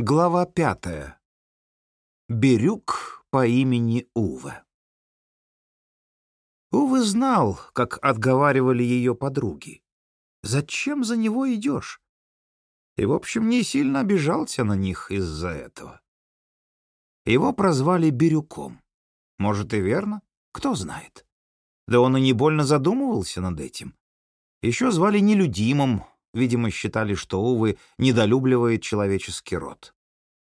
Глава пятая. Бирюк по имени Уве. Уве знал, как отговаривали ее подруги. «Зачем за него идешь?» И, в общем, не сильно обижался на них из-за этого. Его прозвали Бирюком. Может, и верно? Кто знает. Да он и не больно задумывался над этим. Еще звали нелюдимым, видимо, считали, что Увы недолюбливает человеческий род.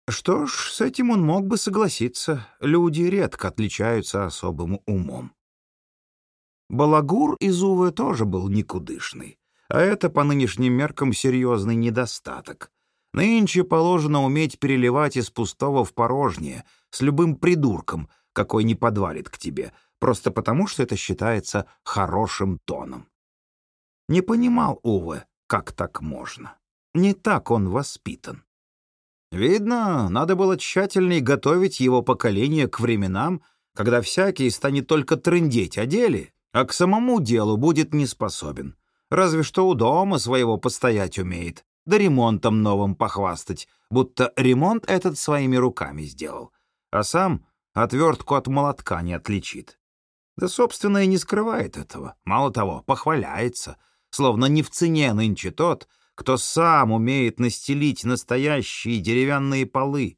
Что ж, с этим он мог бы согласиться. Люди редко отличаются особым умом. Балагур из Увы тоже был никудышный, а это по нынешним меркам серьезный недостаток. Нынче положено уметь переливать из пустого в порожнее с любым придурком, какой не подвалит к тебе, просто потому, что это считается хорошим тоном. Не понимал Уве, как так можно. Не так он воспитан. Видно, надо было тщательнее готовить его поколение к временам, когда всякий станет только трындеть о деле, а к самому делу будет не способен. Разве что у дома своего постоять умеет, да ремонтом новым похвастать, будто ремонт этот своими руками сделал, а сам отвертку от молотка не отличит. Да, собственно, и не скрывает этого. Мало того, похваляется, словно не в цене нынче тот, кто сам умеет настелить настоящие деревянные полы,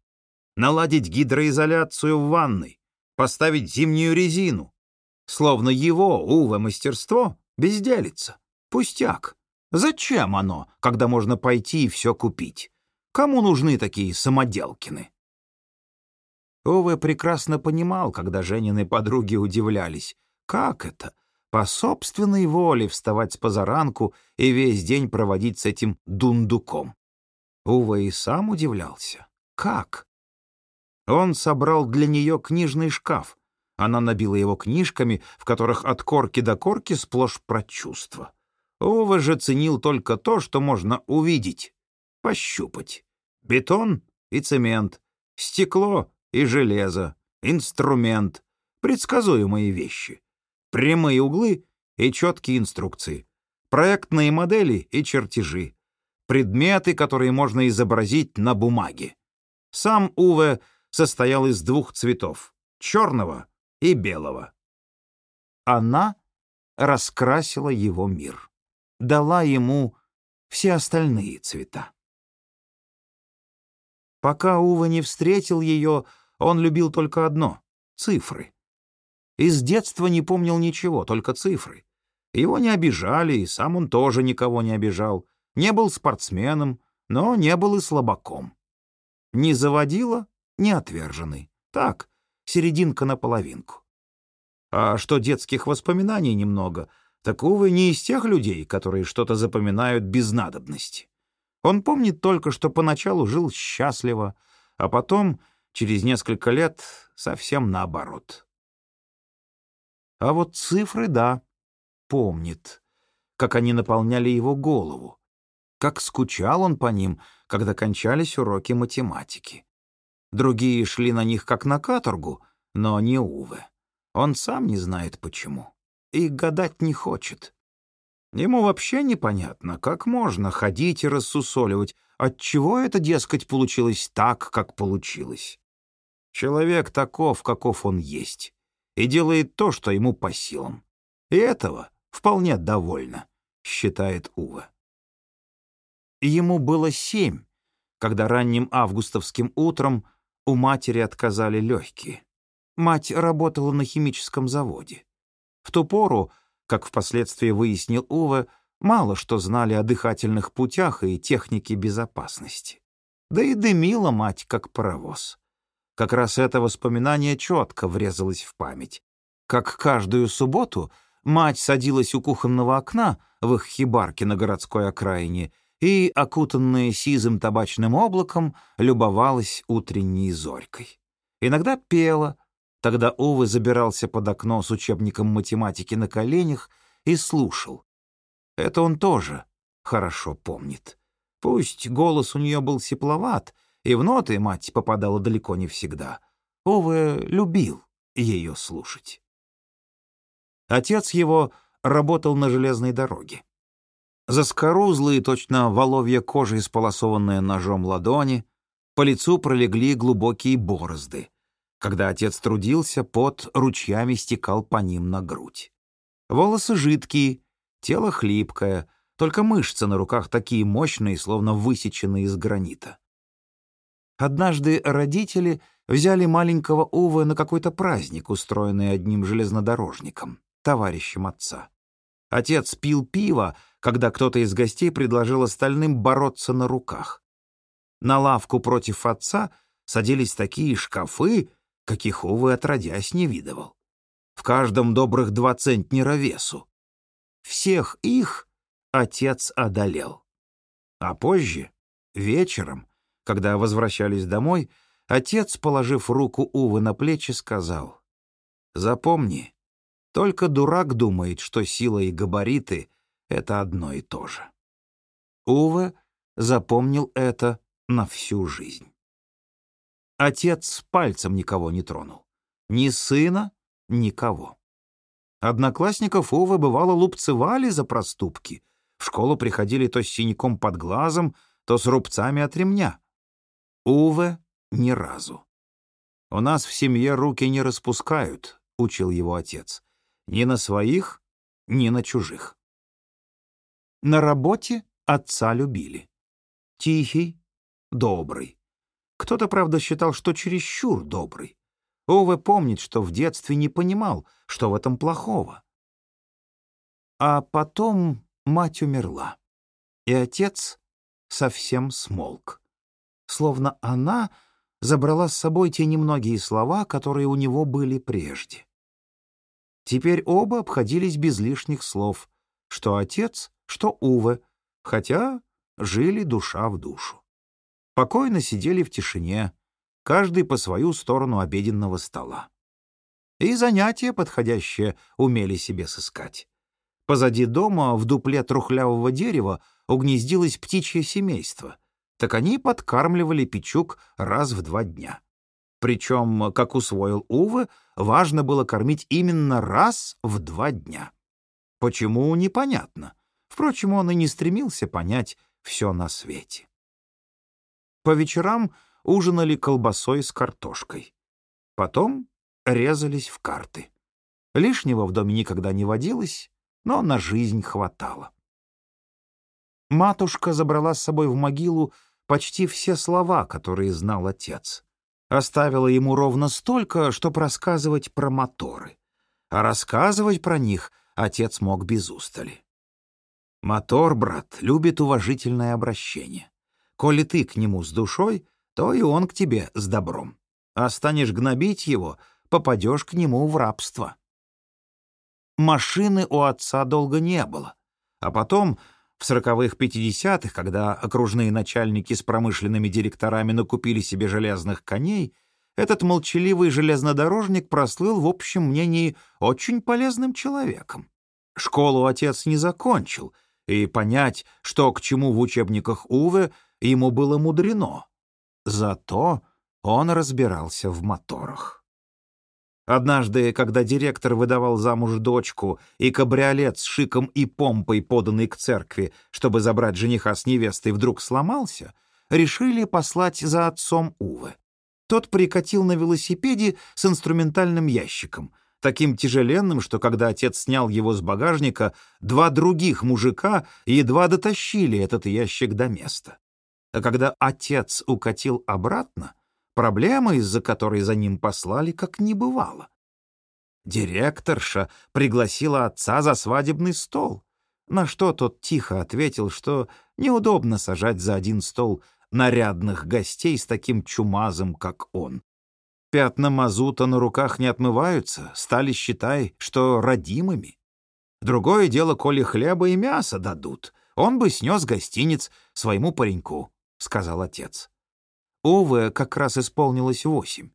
наладить гидроизоляцию в ванной, поставить зимнюю резину. Словно его, увы, мастерство безделится. Пустяк. Зачем оно, когда можно пойти и все купить? Кому нужны такие самоделкины? Увы прекрасно понимал, когда Женины подруги удивлялись. Как это? По собственной воле вставать с позаранку и весь день проводить с этим дундуком. Ува и сам удивлялся. Как? Он собрал для нее книжный шкаф. Она набила его книжками, в которых от корки до корки сплошь про чувства. Ува же ценил только то, что можно увидеть, пощупать. Бетон и цемент, стекло и железо, инструмент, предсказуемые вещи прямые углы и четкие инструкции, проектные модели и чертежи, предметы, которые можно изобразить на бумаге. Сам Уве состоял из двух цветов — черного и белого. Она раскрасила его мир, дала ему все остальные цвета. Пока Ува не встретил ее, он любил только одно — цифры. Из детства не помнил ничего, только цифры. Его не обижали, и сам он тоже никого не обижал. Не был спортсменом, но не был и слабаком. Не заводила, не отверженный. Так, серединка на половинку. А что детских воспоминаний немного, так, увы, не из тех людей, которые что-то запоминают без надобности. Он помнит только, что поначалу жил счастливо, а потом, через несколько лет, совсем наоборот. А вот цифры, да, помнит, как они наполняли его голову, как скучал он по ним, когда кончались уроки математики. Другие шли на них как на каторгу, но не Уве. Он сам не знает почему. И гадать не хочет. Ему вообще непонятно, как можно ходить и рассусоливать, отчего это, дескать, получилось так, как получилось. Человек таков, каков он есть и делает то, что ему по силам. И этого вполне довольно, считает Ува. Ему было семь, когда ранним августовским утром у матери отказали легкие. Мать работала на химическом заводе. В ту пору, как впоследствии выяснил Ува, мало что знали о дыхательных путях и технике безопасности. Да и дымила мать, как паровоз. Как раз это воспоминание четко врезалось в память. Как каждую субботу мать садилась у кухонного окна в их хибарке на городской окраине и, окутанная сизым табачным облаком, любовалась утренней зорькой. Иногда пела, тогда Увы забирался под окно с учебником математики на коленях и слушал. Это он тоже хорошо помнит. Пусть голос у нее был сепловат, и в ноты мать попадала далеко не всегда. Ове любил ее слушать. Отец его работал на железной дороге. Заскорузлые, точно воловья кожа, исполосованная ножом ладони, По лицу пролегли глубокие борозды. Когда отец трудился, пот ручьями стекал по ним на грудь. Волосы жидкие, тело хлипкое, только мышцы на руках такие мощные, словно высеченные из гранита. Однажды родители взяли маленького Увы на какой-то праздник, устроенный одним железнодорожником, товарищем отца. Отец пил пиво, когда кто-то из гостей предложил остальным бороться на руках. На лавку против отца садились такие шкафы, каких, увы, отродясь не видывал. В каждом добрых два центнера весу. Всех их отец одолел. А позже, вечером, когда возвращались домой, отец, положив руку Увы на плечи, сказал, «Запомни, только дурак думает, что сила и габариты — это одно и то же». Уве запомнил это на всю жизнь. Отец пальцем никого не тронул. Ни сына, никого. Одноклассников Увы бывало лупцевали за проступки. В школу приходили то с синяком под глазом, то с рубцами от ремня. Уве ни разу. «У нас в семье руки не распускают», — учил его отец. «Ни на своих, ни на чужих». На работе отца любили. Тихий, добрый. Кто-то, правда, считал, что чересчур добрый. Ове помнит, что в детстве не понимал, что в этом плохого. А потом мать умерла, и отец совсем смолк. Словно она забрала с собой те немногие слова, которые у него были прежде. Теперь оба обходились без лишних слов, что отец, что Уве, хотя жили душа в душу спокойно сидели в тишине, каждый по свою сторону обеденного стола. И занятия подходящие умели себе сыскать. Позади дома, в дупле трухлявого дерева, угнездилось птичье семейство. Так они подкармливали печук раз в два дня. Причем, как усвоил Уве, важно было кормить именно раз в два дня. Почему, непонятно. Впрочем, он и не стремился понять все на свете. По вечерам ужинали колбасой с картошкой. Потом резались в карты. Лишнего в доме никогда не водилось, но на жизнь хватало. Матушка забрала с собой в могилу почти все слова, которые знал отец. Оставила ему ровно столько, чтобы рассказывать про моторы. А рассказывать про них отец мог без устали. Мотор, брат, любит уважительное обращение. Коли ты к нему с душой, то и он к тебе с добром. А станешь гнобить его, попадешь к нему в рабство. Машины у отца долго не было. А потом, в сороковых пятидесятых, когда окружные начальники с промышленными директорами накупили себе железных коней, этот молчаливый железнодорожник прослыл, в общем мнении, очень полезным человеком. Школу отец не закончил, и понять, что к чему в учебниках Уве, ему было мудрено. Зато он разбирался в моторах. Однажды, когда директор выдавал замуж дочку, и кабриолет с шиком и помпой, поданный к церкви, чтобы забрать жениха с невестой, вдруг сломался, решили послать за отцом Увы. Тот прикатил на велосипеде с инструментальным ящиком, таким тяжеленным, что когда отец снял его с багажника, два других мужика едва дотащили этот ящик до места. А когда отец укатил обратно, проблема, из-за которой за ним послали, как не бывало. Директорша пригласила отца за свадебный стол, на что тот тихо ответил, что неудобно сажать за один стол нарядных гостей с таким чумазом, как он. Пятна мазута на руках не отмываются, стали, считай, что родимыми. Другое дело, коли хлеба и мяса дадут, он бы снес гостиниц своему пареньку. — сказал отец. Уве как раз исполнилось восемь.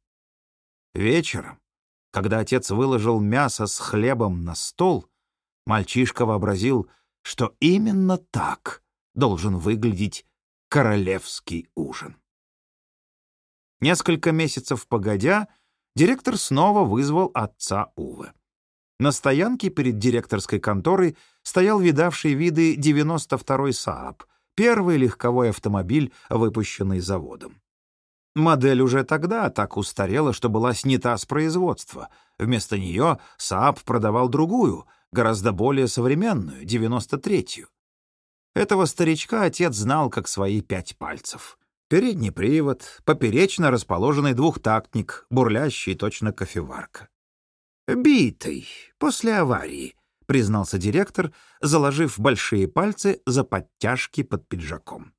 Вечером, когда отец выложил мясо с хлебом на стол, мальчишка вообразил, что именно так должен выглядеть королевский ужин. Несколько месяцев погодя, директор снова вызвал отца Уве. На стоянке перед директорской конторой стоял видавший виды 92-й Сааб, первый легковой автомобиль, выпущенный заводом. Модель уже тогда так устарела, что была снята с производства. Вместо нее Saab продавал другую, гораздо более современную, 93-ю. Этого старичка отец знал как свои пять пальцев. Передний привод, поперечно расположенный двухтактник, бурлящий точно кофеварка. «Битый, после аварии», — признался директор, заложив большие пальцы за подтяжки под пиджаком.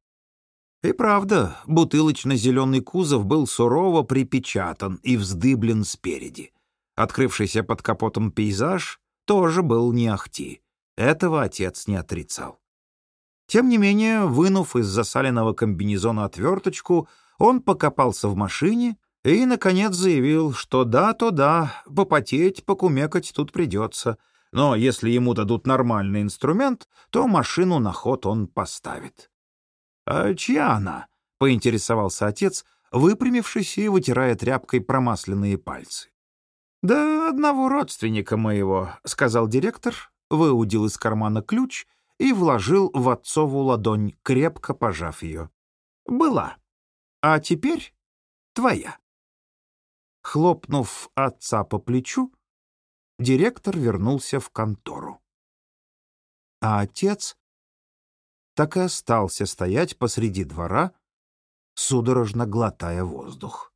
И правда, бутылочно-зеленый кузов был сурово припечатан и вздыблен спереди. Открывшийся под капотом пейзаж тоже был не ахти. Этого отец не отрицал. Тем не менее, вынув из засаленного комбинезона отверточку, он покопался в машине и, наконец, заявил, что да, то да, попотеть, покумекать тут придется, но если ему дадут нормальный инструмент, то машину на ход он поставит. «А чья она?» — поинтересовался отец, выпрямившись и вытирая тряпкой промасленные пальцы. «Да одного родственника моего», — сказал директор, выудил из кармана ключ и вложил в отцову ладонь, крепко пожав ее. «Была. А теперь твоя». Хлопнув отца по плечу, директор вернулся в контору. А отец так и остался стоять посреди двора, судорожно глотая воздух.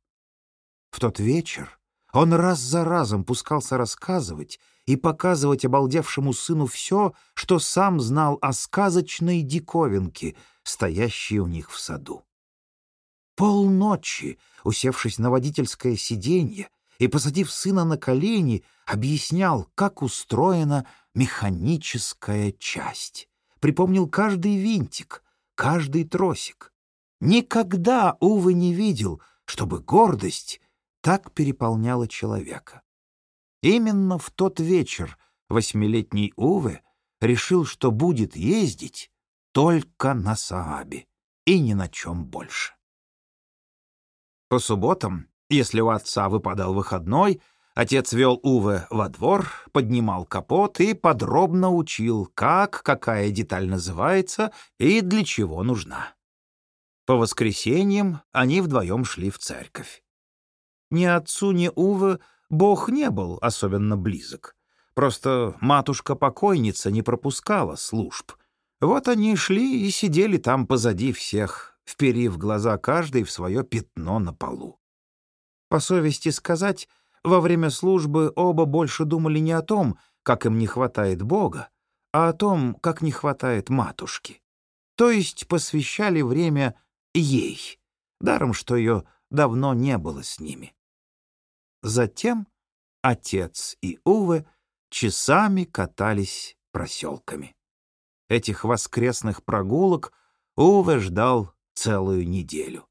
В тот вечер он раз за разом пускался рассказывать и показывать обалдевшему сыну все, что сам знал о сказочной диковинке, стоящей у них в саду. Полночи, усевшись на водительское сиденье и посадив сына на колени, объяснял, как устроена механическая часть припомнил каждый винтик, каждый тросик. Никогда Увы не видел, чтобы гордость так переполняла человека. Именно в тот вечер восьмилетний Уве решил, что будет ездить только на Саабе и ни на чем больше. По субботам, если у отца выпадал выходной, Отец вел Уве во двор, поднимал капот и подробно учил, как какая деталь называется и для чего нужна. По воскресеньям они вдвоем шли в церковь. Ни отцу, ни Уве Бог не был особенно близок. Просто матушка-покойница не пропускала служб. Вот они шли и сидели там позади всех, вперив глаза каждый в свое пятно на полу. По совести сказать, во время службы оба больше думали не о том, как им не хватает Бога, а о том, как не хватает матушки. То есть посвящали время ей, даром, что ее давно не было с ними. Затем отец и Уве часами катались проселками. Этих воскресных прогулок Уве ждал целую неделю.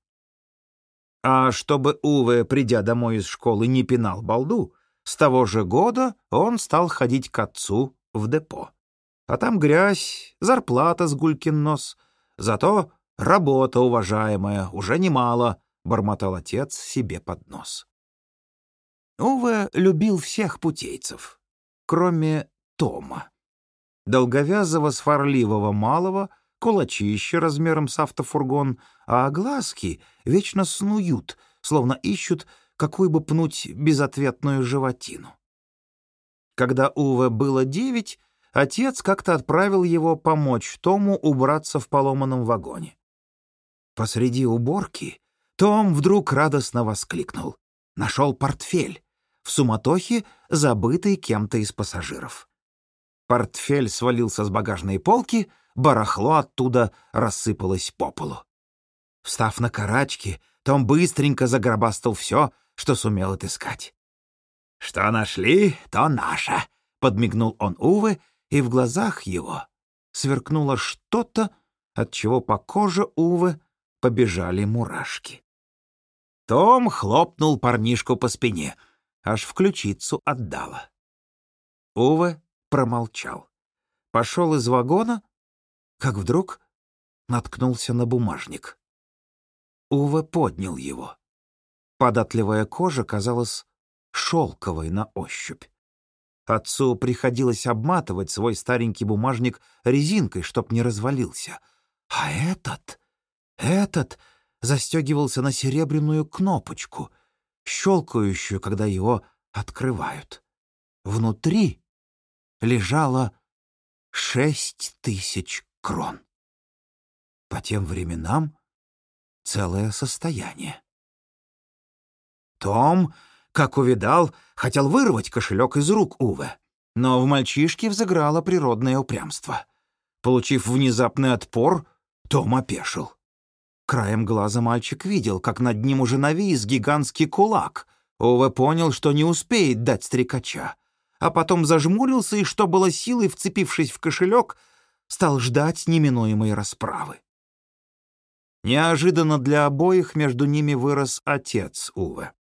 А чтобы Уве, придя домой из школы, не пинал балду, с того же года он стал ходить к отцу в депо. А там грязь, зарплата с гулькин нос. Зато работа уважаемая, уже немало, — бормотал отец себе под нос. Уве любил всех путейцев, кроме Тома. Долговязого, сварливого малого — кулачище размером с автофургон, а глазки вечно снуют, словно ищут, какую бы пнуть безответную животину. Когда Уве было девять, отец как-то отправил его помочь Тому убраться в поломанном вагоне. Посреди уборки том вдруг радостно воскликнул. Нашел портфель, в суматохе забытый кем-то из пассажиров. Портфель свалился с багажной полки — барахло оттуда рассыпалось по полу. Встав на карачки, Том быстренько загробастал все, что сумел отыскать. «Что нашли, то наше», — подмигнул он Увы, и в глазах его сверкнуло что-то, от чего по коже Увы побежали мурашки. Том хлопнул парнишку по спине, аж в ключицу отдало. Уве промолчал. Пошел из вагона как вдруг наткнулся на бумажник. Уве поднял его. Податливая кожа казалась шелковой на ощупь. Отцу приходилось обматывать свой старенький бумажник резинкой, чтоб не развалился. А этот, этот застегивался на серебряную кнопочку, щелкающую, когда его открывают. Внутри лежало шесть тысяч крон. По тем временам целое состояние. Том, как увидал, хотел вырвать кошелек из рук Уве, но в мальчишке взыграло природное упрямство. Получив внезапный отпор, том опешил. Краем глаза мальчик видел, как над ним уже навис гигантский кулак. Уве понял, что не успеет дать стрекача, а потом зажмурился и, что было силой, вцепившись в кошелек, стал ждать неминуемой расправы. Неожиданно для обоих между ними вырос отец Уве.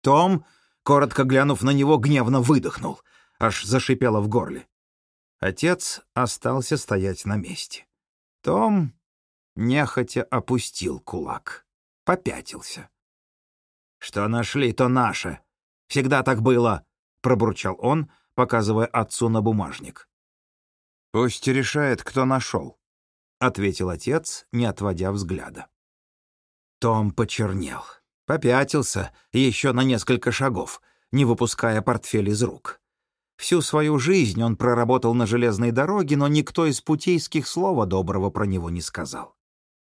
Том, коротко глянув на него, гневно выдохнул, аж зашипело в горле. Отец остался стоять на месте. Том нехотя опустил кулак, попятился. «Что нашли, то наше. Всегда так было», — пробурчал он, показывая отцу на бумажник. «Пусть решает, кто нашел», — ответил отец, не отводя взгляда. Том почернел, попятился еще на несколько шагов, не выпуская портфель из рук. Всю свою жизнь он проработал на железной дороге, но никто из путейских слова доброго про него не сказал.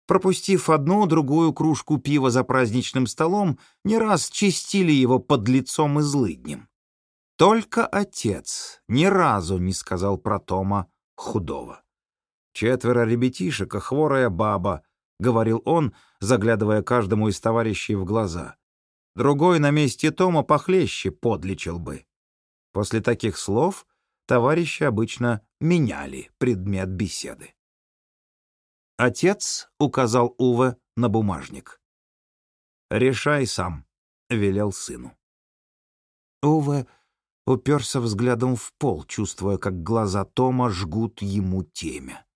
Пропустив одну-другую кружку пива за праздничным столом, не раз чистили его под лицом и злыднем. Только отец ни разу не сказал про Тома худого. Четверо ребятишек, а хворая баба, — говорил он, заглядывая каждому из товарищей в глаза. Другой на месте Тома похлеще подлечил бы. После таких слов товарищи обычно меняли предмет беседы. Отец указал Уве на бумажник. «Решай сам», — велел сыну. Уве уперся взглядом в пол, чувствуя, как глаза Тома жгут ему темя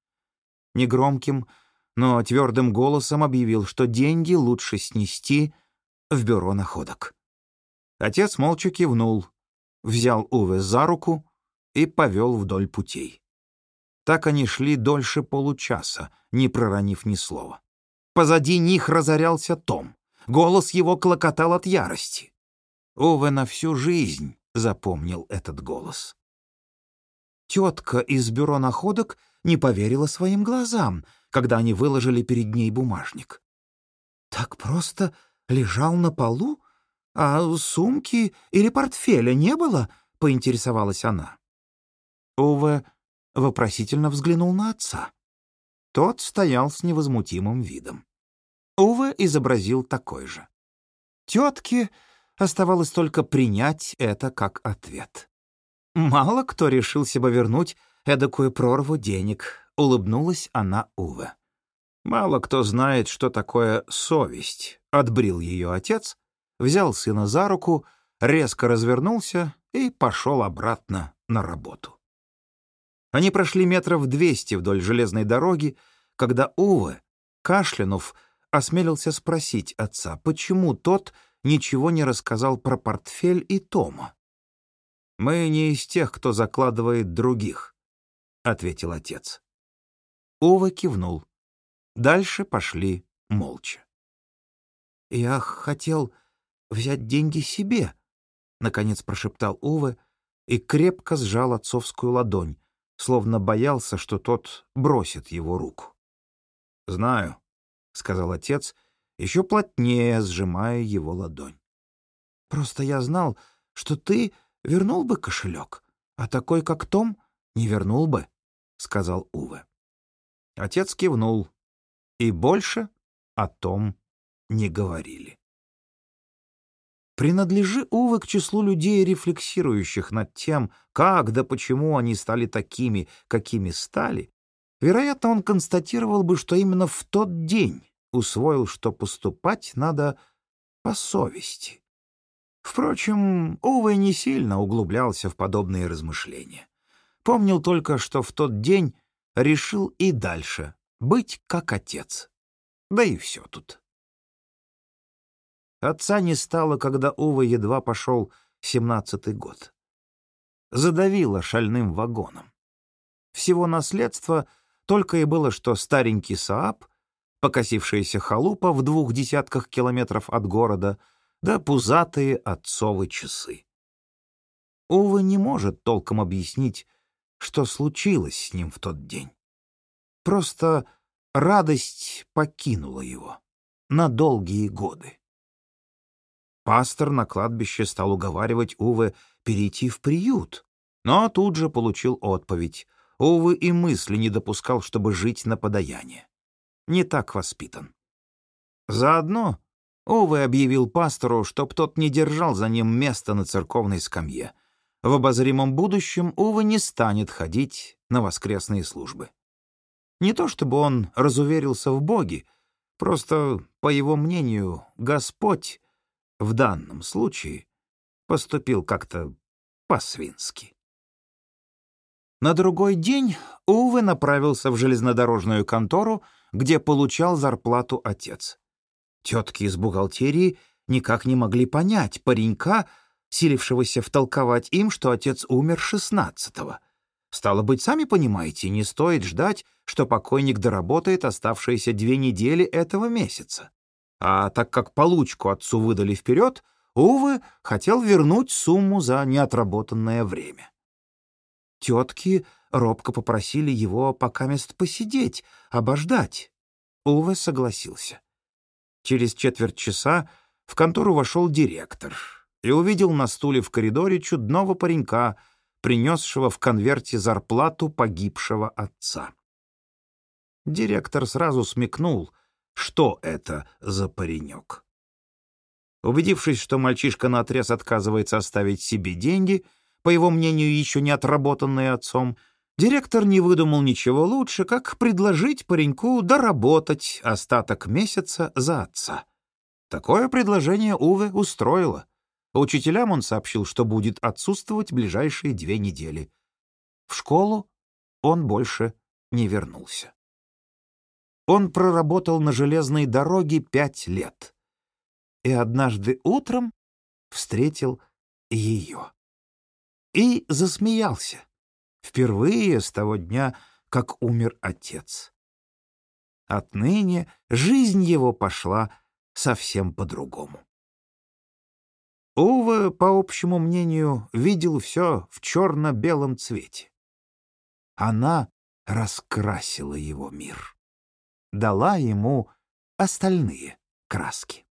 негромким, но твердым голосом объявил, что деньги лучше снести в бюро находок. Отец молча кивнул, взял Уве за руку и повел вдоль путей. Так они шли дольше получаса, не проронив ни слова. Позади них разорялся Том. Голос его клокотал от ярости. Уве на всю жизнь запомнил этот голос. Тетка из бюро находок не поверила своим глазам, когда они выложили перед ней бумажник. «Так просто лежал на полу? А сумки или портфеля не было?» — поинтересовалась она. Уве вопросительно взглянул на отца. Тот стоял с невозмутимым видом. Уве изобразил такой же. Тетке оставалось только принять это как ответ. Мало кто решился бы вернуть эдакую прорву денег, улыбнулась она Уве. Мало кто знает, что такое совесть, отбрил ее отец, взял сына за руку, резко развернулся и пошел обратно на работу. Они прошли метров двести вдоль железной дороги, когда Уве, кашлянув, осмелился спросить отца, почему тот ничего не рассказал про портфель и Тома. «Мы не из тех, кто закладывает других», — ответил отец. Ува кивнул. Дальше пошли молча. «Я хотел взять деньги себе», — наконец прошептал Ува и крепко сжал отцовскую ладонь, словно боялся, что тот бросит его руку. «Знаю», — сказал отец, еще плотнее сжимая его ладонь. «Просто я знал, что ты вернул бы кошелек, а такой, как Том, не вернул бы», — сказал Уве. Отец кивнул, и больше о том не говорили. Принадлежи Уве к числу людей, рефлексирующих над тем, как да почему они стали такими, какими стали, вероятно, он констатировал бы, что именно в тот день усвоил, что поступать надо по совести. Впрочем, Уве не сильно углублялся в подобные размышления. Помнил только, что в тот день решил и дальше быть как отец. Да и все тут. Отца не стало, когда Уве едва пошел семнадцатый год. Задавило шальным вагоном. Всего наследства только и было, что старенький Сааб, покосившаяся халупа в двух десятках километров от города, да пузатые отцовы часы. Увы не может толком объяснить, что случилось с ним в тот день. Просто радость покинула его на долгие годы. Пастор на кладбище стал уговаривать Увы перейти в приют, но тут же получил отповедь. Увы и мысли не допускал, чтобы жить на подаяние. Не так воспитан. Заодно Увы объявил пастору, чтоб тот не держал за ним место на церковной скамье. В обозримом будущем Увы не станет ходить на воскресные службы. Не то чтобы он разуверился в Боге, просто, по его мнению, Господь в данном случае поступил как-то по-свински. На другой день Уве направился в железнодорожную контору, где получал зарплату отец. Тетки из бухгалтерии никак не могли понять паренька, силившегося втолковать им, что отец умер шестнадцатого. Стало быть, сами понимаете, не стоит ждать, что покойник доработает оставшиеся две недели этого месяца. А так как получку отцу выдали вперед, Увы хотел вернуть сумму за неотработанное время. Тетки робко попросили его пока мест посидеть, обождать. Уве согласился. Через четверть часа в контору вошел директор и увидел на стуле в коридоре чудного паренька, принесшего в конверте зарплату погибшего отца. Директор сразу смекнул, что это за паренек. Убедившись, что мальчишка наотрез отказывается оставить себе деньги, по его мнению, еще не отработанные отцом, директор не выдумал ничего лучше, как предложить пареньку доработать остаток месяца за отца. Такое предложение Уве устроило. Учителям он сообщил, что будет отсутствовать ближайшие две недели. В школу он больше не вернулся. Он проработал на железной дороге пять лет. И однажды утром встретил ее. И засмеялся. Впервые с того дня, как умер отец. Отныне жизнь его пошла совсем по-другому. Ува, по общему мнению, видел все в черно-белом цвете. Она раскрасила его мир, дала ему остальные краски.